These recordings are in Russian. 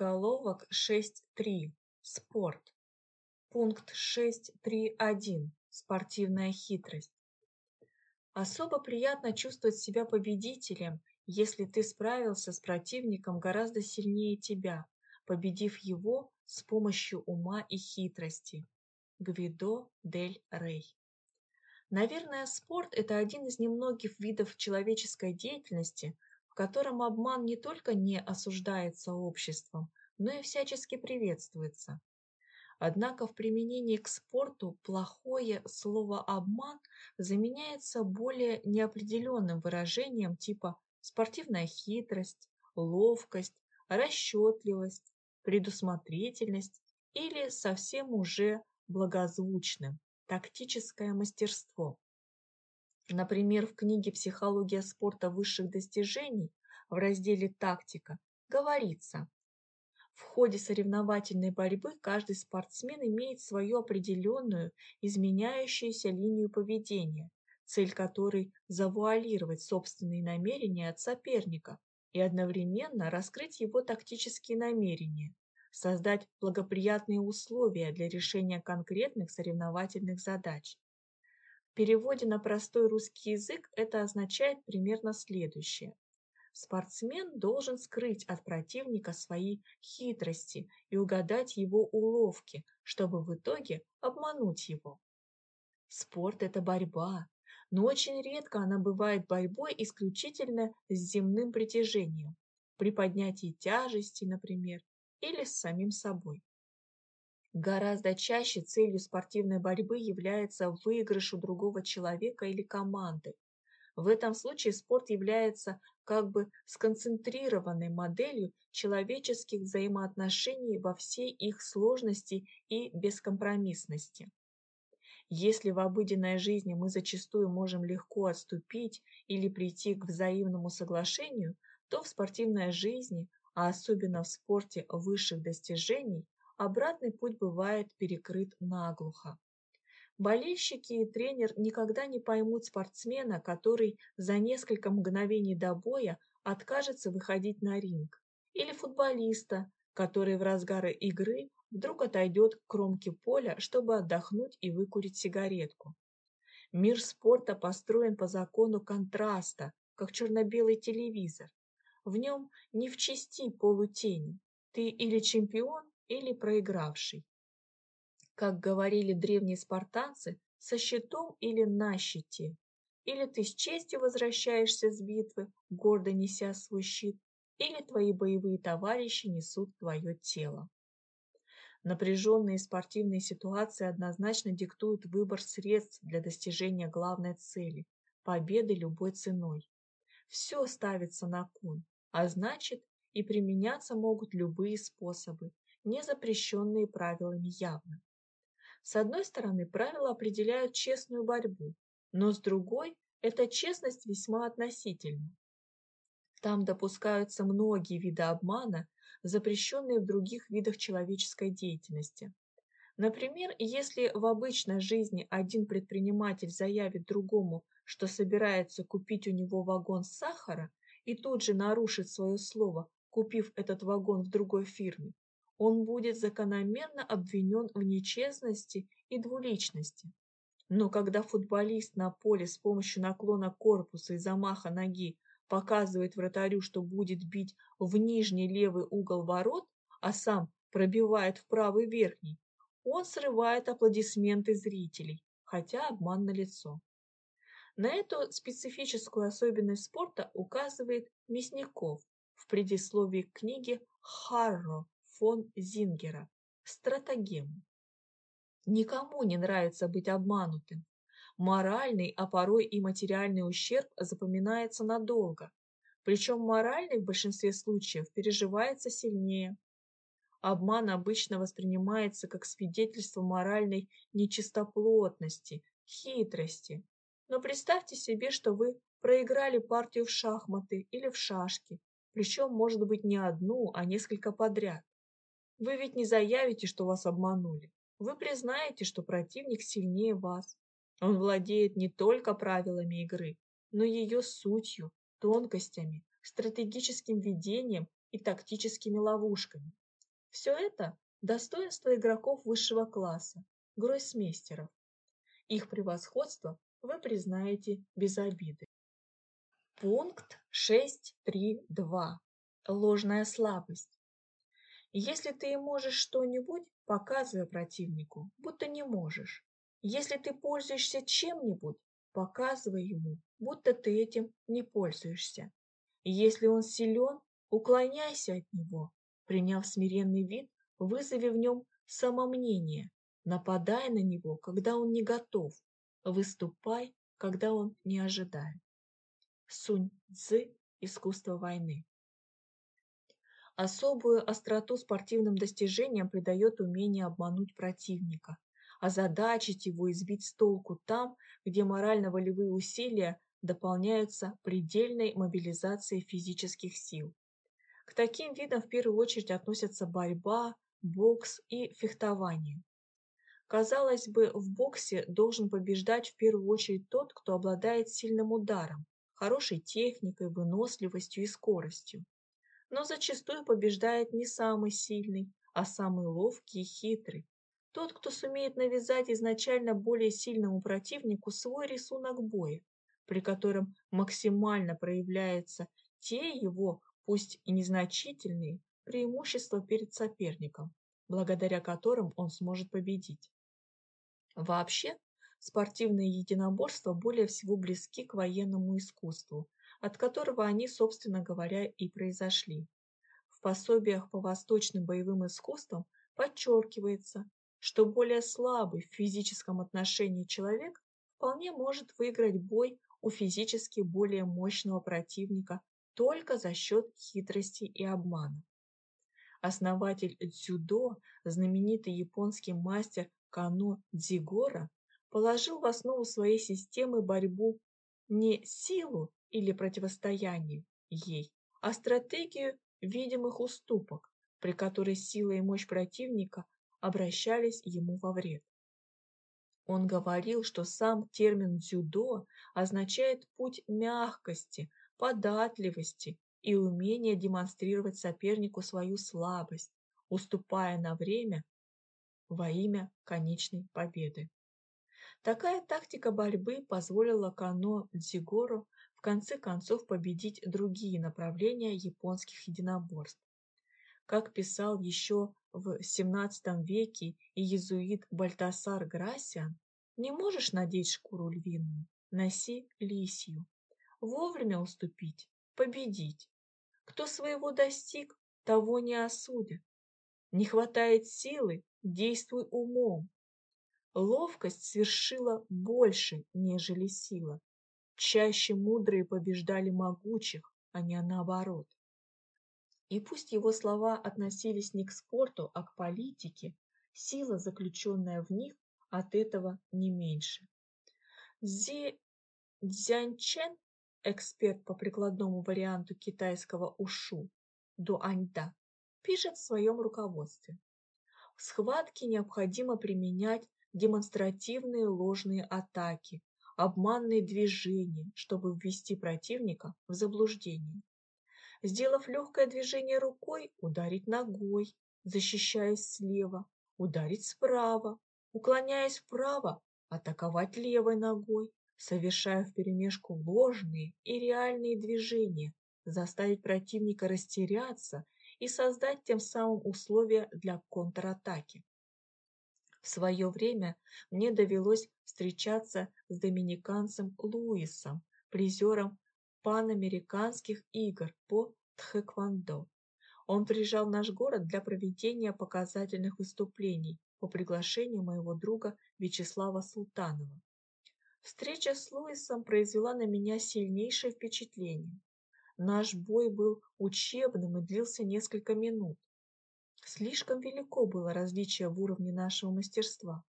Заголовок 6.3. Спорт. Пункт 6.3.1. Спортивная хитрость. Особо приятно чувствовать себя победителем, если ты справился с противником гораздо сильнее тебя, победив его с помощью ума и хитрости. Гвидо дель Рей. Наверное, спорт – это один из немногих видов человеческой деятельности, котором обман не только не осуждается обществом, но и всячески приветствуется. Однако в применении к спорту плохое слово «обман» заменяется более неопределенным выражением типа спортивная хитрость, ловкость, расчетливость, предусмотрительность или совсем уже благозвучным тактическое мастерство. Например, в книге «Психология спорта высших достижений» в разделе «Тактика» говорится, в ходе соревновательной борьбы каждый спортсмен имеет свою определенную, изменяющуюся линию поведения, цель которой – завуалировать собственные намерения от соперника и одновременно раскрыть его тактические намерения, создать благоприятные условия для решения конкретных соревновательных задач. Переводе на простой русский язык это означает примерно следующее. Спортсмен должен скрыть от противника свои хитрости и угадать его уловки, чтобы в итоге обмануть его. Спорт – это борьба, но очень редко она бывает борьбой исключительно с земным притяжением, при поднятии тяжести, например, или с самим собой. Гораздо чаще целью спортивной борьбы является выигрыш у другого человека или команды. В этом случае спорт является как бы сконцентрированной моделью человеческих взаимоотношений во всей их сложности и бескомпромиссности. Если в обыденной жизни мы зачастую можем легко отступить или прийти к взаимному соглашению, то в спортивной жизни а особенно в спорте высших достижений, обратный путь бывает перекрыт наглухо. Болельщики и тренер никогда не поймут спортсмена, который за несколько мгновений до боя откажется выходить на ринг, или футболиста, который в разгар игры вдруг отойдет к кромке поля, чтобы отдохнуть и выкурить сигаретку. Мир спорта построен по закону контраста, как черно-белый телевизор. В нем не в части полутени. Ты или чемпион, или проигравший. Как говорили древние спартанцы, со щитом или на щите. Или ты с честью возвращаешься с битвы, гордо неся свой щит, или твои боевые товарищи несут твое тело. Напряженные спортивные ситуации однозначно диктуют выбор средств для достижения главной цели – победы любой ценой. Все ставится на кон, а значит и применяться могут любые способы, не запрещенные правилами явно. С одной стороны, правила определяют честную борьбу, но с другой, эта честность весьма относительна. Там допускаются многие виды обмана, запрещенные в других видах человеческой деятельности. Например, если в обычной жизни один предприниматель заявит другому, что собирается купить у него вагон сахара, и тут же нарушит свое слово, купив этот вагон в другой фирме, он будет закономерно обвинен в нечестности и двуличности. Но когда футболист на поле с помощью наклона корпуса и замаха ноги показывает вратарю, что будет бить в нижний левый угол ворот, а сам пробивает в правый верхний, он срывает аплодисменты зрителей, хотя обман налицо. На эту специфическую особенность спорта указывает Мясников в предисловии к книге Харро фон Зингера «Стратагем». Никому не нравится быть обманутым. Моральный, а порой и материальный ущерб запоминается надолго. Причем моральный в большинстве случаев переживается сильнее. Обман обычно воспринимается как свидетельство моральной нечистоплотности, хитрости, но представьте себе, что вы проиграли партию в шахматы или в шашки, причем, может быть, не одну, а несколько подряд. Вы ведь не заявите, что вас обманули. Вы признаете, что противник сильнее вас. Он владеет не только правилами игры, но ее сутью, тонкостями, стратегическим ведением и тактическими ловушками. Все это – достоинство игроков высшего класса, гроссмейстеров. Их превосходство вы признаете без обиды. Пункт 6.3.2. Ложная слабость. Если ты можешь что-нибудь, показывай противнику, будто не можешь. Если ты пользуешься чем-нибудь, показывай ему, будто ты этим не пользуешься. Если он силен, уклоняйся от него, приняв смиренный вид, вызови в нем самомнение, нападай на него, когда он не готов, выступай, когда он не ожидает. Сунь Цзы «Искусство войны». Особую остроту спортивным достижениям придает умение обмануть противника, озадачить его и сбить с толку там, где морально-волевые усилия дополняются предельной мобилизацией физических сил. К таким видам в первую очередь относятся борьба, бокс и фехтование. Казалось бы, в боксе должен побеждать в первую очередь тот, кто обладает сильным ударом, хорошей техникой, выносливостью и скоростью. Но зачастую побеждает не самый сильный, а самый ловкий и хитрый. Тот, кто сумеет навязать изначально более сильному противнику свой рисунок боя, при котором максимально проявляются те его, пусть и незначительные, преимущества перед соперником, благодаря которым он сможет победить. Вообще, спортивные единоборства более всего близки к военному искусству, от которого они, собственно говоря, и произошли. В пособиях по восточным боевым искусствам подчеркивается, что более слабый в физическом отношении человек вполне может выиграть бой у физически более мощного противника только за счет хитрости и обмана. Основатель дзюдо, знаменитый японский мастер Кано Дзигора, положил в основу своей системы борьбу не силу или противостояние ей, а стратегию видимых уступок, при которой сила и мощь противника обращались ему во вред. Он говорил, что сам термин «дзюдо» означает путь мягкости, податливости и умения демонстрировать сопернику свою слабость, уступая на время во имя конечной победы. Такая тактика борьбы позволила Кано Дзигору в конце концов победить другие направления японских единоборств. Как писал еще в XVII веке иезуит Бальтасар Грасиан, не можешь надеть шкуру львиную, носи лисью. Вовремя уступить, победить. Кто своего достиг, того не осудят. Не хватает силы, действуй умом. Ловкость свершила больше, нежели сила. Чаще мудрые побеждали могучих, а не наоборот. И пусть его слова относились не к спорту, а к политике, сила, заключенная в них, от этого не меньше. Зи Цзяньчен, эксперт по прикладному варианту китайского ушу, дуаньда, пишет в своем руководстве. В схватке необходимо применять демонстративные ложные атаки, обманные движения, чтобы ввести противника в заблуждение. Сделав легкое движение рукой, ударить ногой, защищаясь слева, ударить справа, уклоняясь вправо, атаковать левой ногой, совершая вперемешку ложные и реальные движения, заставить противника растеряться и создать тем самым условия для контратаки. В свое время мне довелось встречаться с доминиканцем Луисом, призером панамериканских игр по тхэквондо. Он приезжал в наш город для проведения показательных выступлений по приглашению моего друга Вячеслава Султанова. Встреча с Луисом произвела на меня сильнейшее впечатление. Наш бой был учебным и длился несколько минут. Слишком велико было различие в уровне нашего мастерства.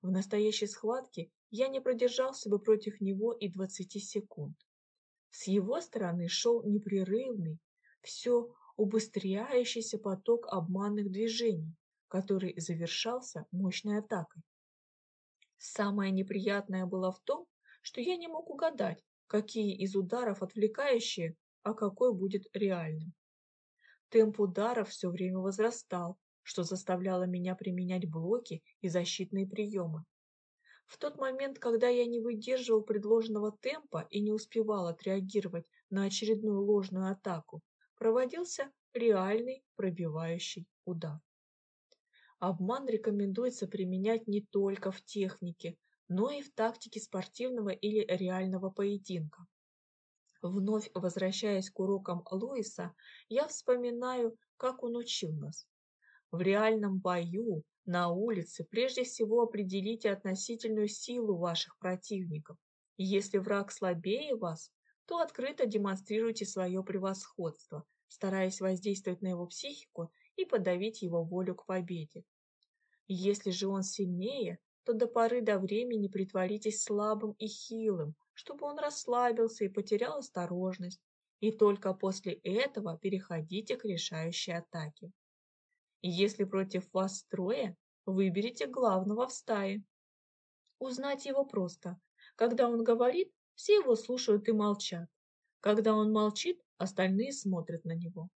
В настоящей схватке я не продержался бы против него и 20 секунд. С его стороны шел непрерывный, все убыстряющийся поток обманных движений, который завершался мощной атакой. Самое неприятное было в том, что я не мог угадать, какие из ударов отвлекающие, а какой будет реальным. Темп ударов все время возрастал, что заставляло меня применять блоки и защитные приемы. В тот момент, когда я не выдерживал предложенного темпа и не успевал отреагировать на очередную ложную атаку, проводился реальный пробивающий удар. Обман рекомендуется применять не только в технике, но и в тактике спортивного или реального поединка. Вновь возвращаясь к урокам Луиса, я вспоминаю, как он учил нас. В реальном бою, на улице, прежде всего определите относительную силу ваших противников. если враг слабее вас, то открыто демонстрируйте свое превосходство, стараясь воздействовать на его психику и подавить его волю к победе. Если же он сильнее, то до поры до времени притворитесь слабым и хилым, чтобы он расслабился и потерял осторожность, и только после этого переходите к решающей атаке. Если против вас трое, выберите главного в стае. Узнать его просто. Когда он говорит, все его слушают и молчат. Когда он молчит, остальные смотрят на него.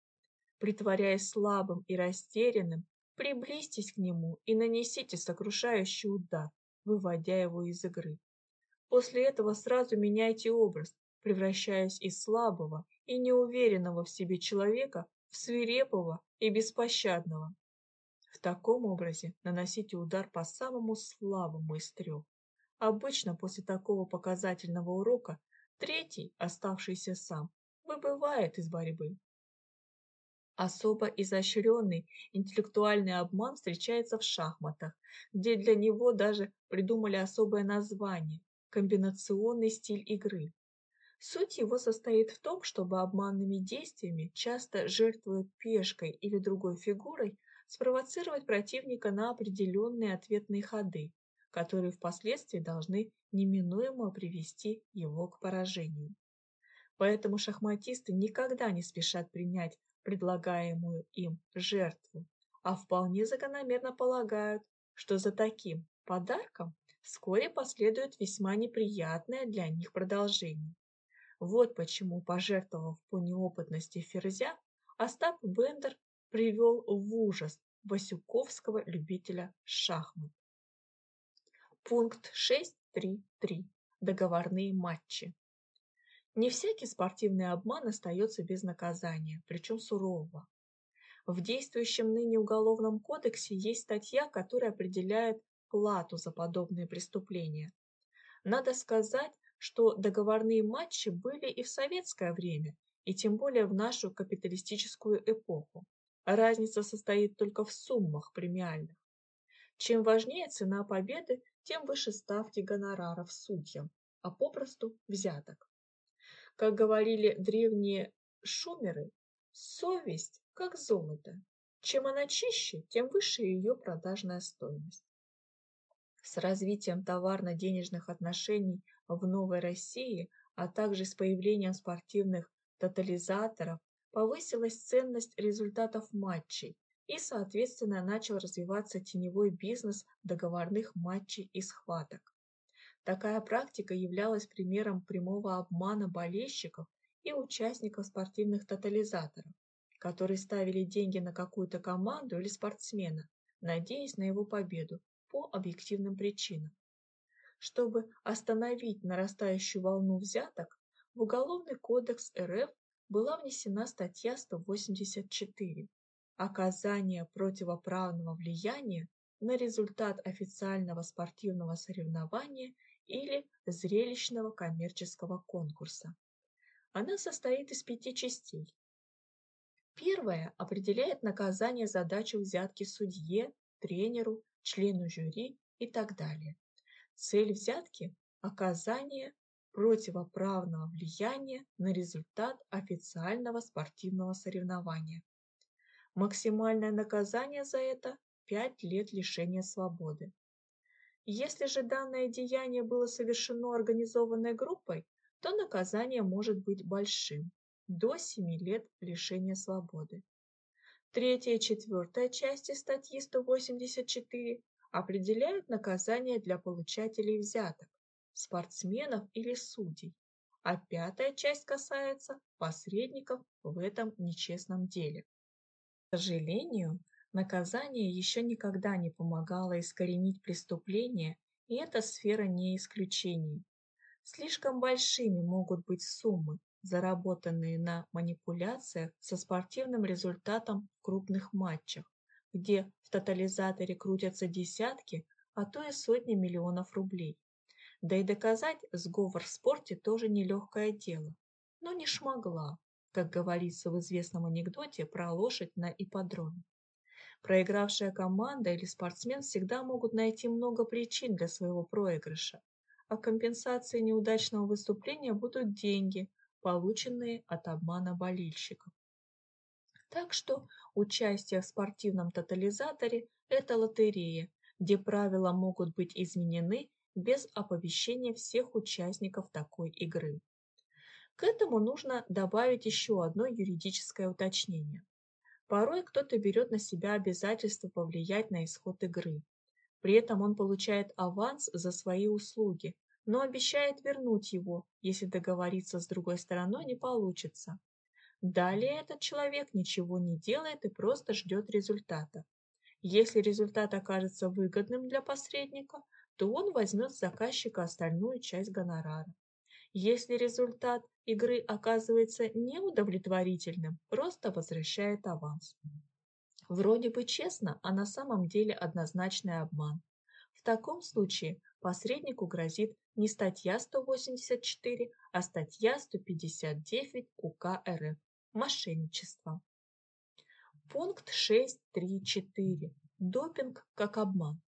Притворяясь слабым и растерянным, приблизьтесь к нему и нанесите сокрушающий удар, выводя его из игры. После этого сразу меняйте образ, превращаясь из слабого и неуверенного в себе человека в свирепого и беспощадного. В таком образе наносите удар по самому слабому из трех. Обычно после такого показательного урока третий, оставшийся сам, выбывает из борьбы. Особо изощренный интеллектуальный обман встречается в шахматах, где для него даже придумали особое название – комбинационный стиль игры. Суть его состоит в том, чтобы обманными действиями, часто жертвуя пешкой или другой фигурой, спровоцировать противника на определенные ответные ходы, которые впоследствии должны неминуемо привести его к поражению. Поэтому шахматисты никогда не спешат принять предлагаемую им жертву, а вполне закономерно полагают, что за таким подарком вскоре последует весьма неприятное для них продолжение. Вот почему, пожертвовав по неопытности ферзя, Остап Бендер привел в ужас Васюковского любителя шахмат. Пункт 6.3.3. Договорные матчи. Не всякий спортивный обман остается без наказания, причем сурового. В действующем ныне Уголовном кодексе есть статья, которая определяет плату за подобные преступления. Надо сказать, что договорные матчи были и в советское время, и тем более в нашу капиталистическую эпоху. Разница состоит только в суммах премиальных. Чем важнее цена победы, тем выше ставки гонораров судьям, а попросту взяток. Как говорили древние шумеры, совесть как золото. Чем она чище, тем выше ее продажная стоимость. С развитием товарно-денежных отношений в Новой России, а также с появлением спортивных тотализаторов, повысилась ценность результатов матчей и, соответственно, начал развиваться теневой бизнес договорных матчей и схваток. Такая практика являлась примером прямого обмана болельщиков и участников спортивных тотализаторов, которые ставили деньги на какую-то команду или спортсмена, надеясь на его победу по объективным причинам. Чтобы остановить нарастающую волну взяток, в Уголовный кодекс РФ была внесена статья 184 «Оказание противоправного влияния на результат официального спортивного соревнования или зрелищного коммерческого конкурса. Она состоит из пяти частей. Первая определяет наказание за дачу взятки судье, тренеру, члену жюри и так далее. Цель взятки – оказание противоправного влияния на результат официального спортивного соревнования. Максимальное наказание за это – 5 лет лишения свободы. Если же данное деяние было совершено организованной группой, то наказание может быть большим – до 7 лет лишения свободы. Третья и четвертая части статьи 184 определяют наказание для получателей взяток, спортсменов или судей, а пятая часть касается посредников в этом нечестном деле. К сожалению, Наказание еще никогда не помогало искоренить преступление, и эта сфера не исключение. Слишком большими могут быть суммы, заработанные на манипуляциях со спортивным результатом в крупных матчах, где в тотализаторе крутятся десятки, а то и сотни миллионов рублей. Да и доказать сговор в спорте тоже нелегкое дело. Но не шмогла, как говорится в известном анекдоте про лошадь на ипподроме. Проигравшая команда или спортсмен всегда могут найти много причин для своего проигрыша, а компенсацией неудачного выступления будут деньги, полученные от обмана болельщиков. Так что участие в спортивном тотализаторе – это лотерея, где правила могут быть изменены без оповещения всех участников такой игры. К этому нужно добавить еще одно юридическое уточнение. Порой кто-то берет на себя обязательство повлиять на исход игры. При этом он получает аванс за свои услуги, но обещает вернуть его, если договориться с другой стороной не получится. Далее этот человек ничего не делает и просто ждет результата. Если результат окажется выгодным для посредника, то он возьмет с заказчика остальную часть гонорара. Если результат игры оказывается неудовлетворительным, просто возвращает аванс. Вроде бы честно, а на самом деле однозначный обман. Таком случае посреднику грозит не статья 184, а статья 159 УК РФ «Мошенничество». Пункт 6.3.4. Допинг как обман.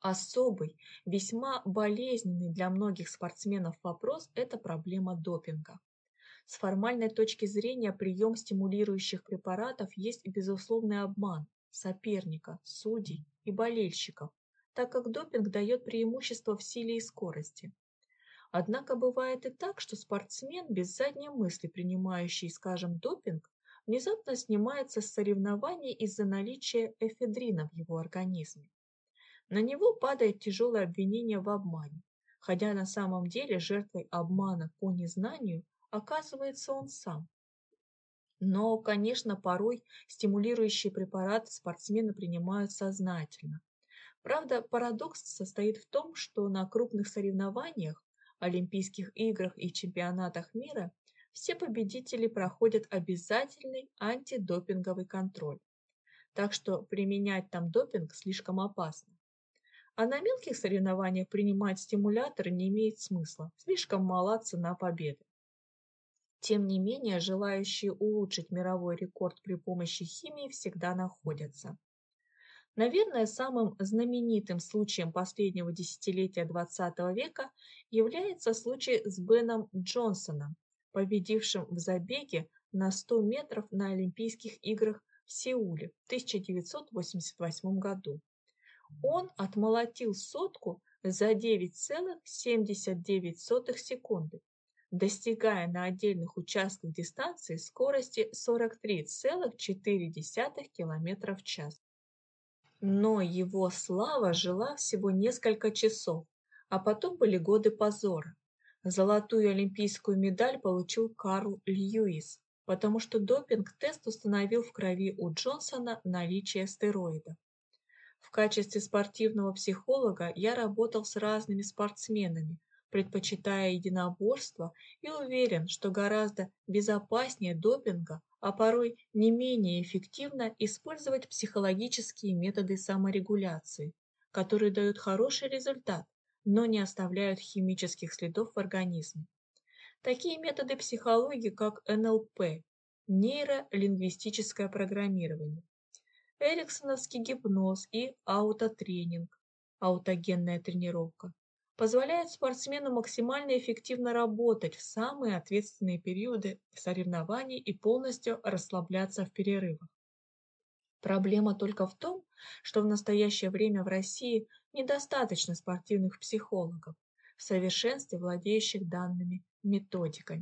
Особый, весьма болезненный для многих спортсменов вопрос – это проблема допинга. С формальной точки зрения прием стимулирующих препаратов есть безусловный обман соперника, судей и болельщиков, так как допинг дает преимущество в силе и скорости. Однако бывает и так, что спортсмен, без задней мысли принимающий, скажем, допинг, внезапно снимается с соревнований из-за наличия эфедрина в его организме. На него падает тяжелое обвинение в обмане, хотя на самом деле жертвой обмана по незнанию оказывается он сам. Но, конечно, порой стимулирующие препараты спортсмены принимают сознательно. Правда, парадокс состоит в том, что на крупных соревнованиях, Олимпийских играх и чемпионатах мира все победители проходят обязательный антидопинговый контроль. Так что применять там допинг слишком опасно. А на мелких соревнованиях принимать стимуляторы не имеет смысла, слишком мала цена победы. Тем не менее, желающие улучшить мировой рекорд при помощи химии всегда находятся. Наверное, самым знаменитым случаем последнего десятилетия XX века является случай с Беном Джонсоном, победившим в забеге на 100 метров на Олимпийских играх в Сеуле в 1988 году. Он отмолотил сотку за 9,79 секунды, достигая на отдельных участках дистанции скорости 43,4 км в час. Но его слава жила всего несколько часов, а потом были годы позора. Золотую олимпийскую медаль получил Карл Льюис, потому что допинг-тест установил в крови у Джонсона наличие стероидов. В качестве спортивного психолога я работал с разными спортсменами, предпочитая единоборство и уверен, что гораздо безопаснее допинга, а порой не менее эффективно использовать психологические методы саморегуляции, которые дают хороший результат, но не оставляют химических следов в организме. Такие методы психологии, как НЛП, нейролингвистическое программирование, эриксоновский гипноз и аутотренинг, аутогенная тренировка, позволяют спортсмену максимально эффективно работать в самые ответственные периоды соревнований и полностью расслабляться в перерывах. Проблема только в том, что в настоящее время в России недостаточно спортивных психологов, в совершенстве владеющих данными методиками.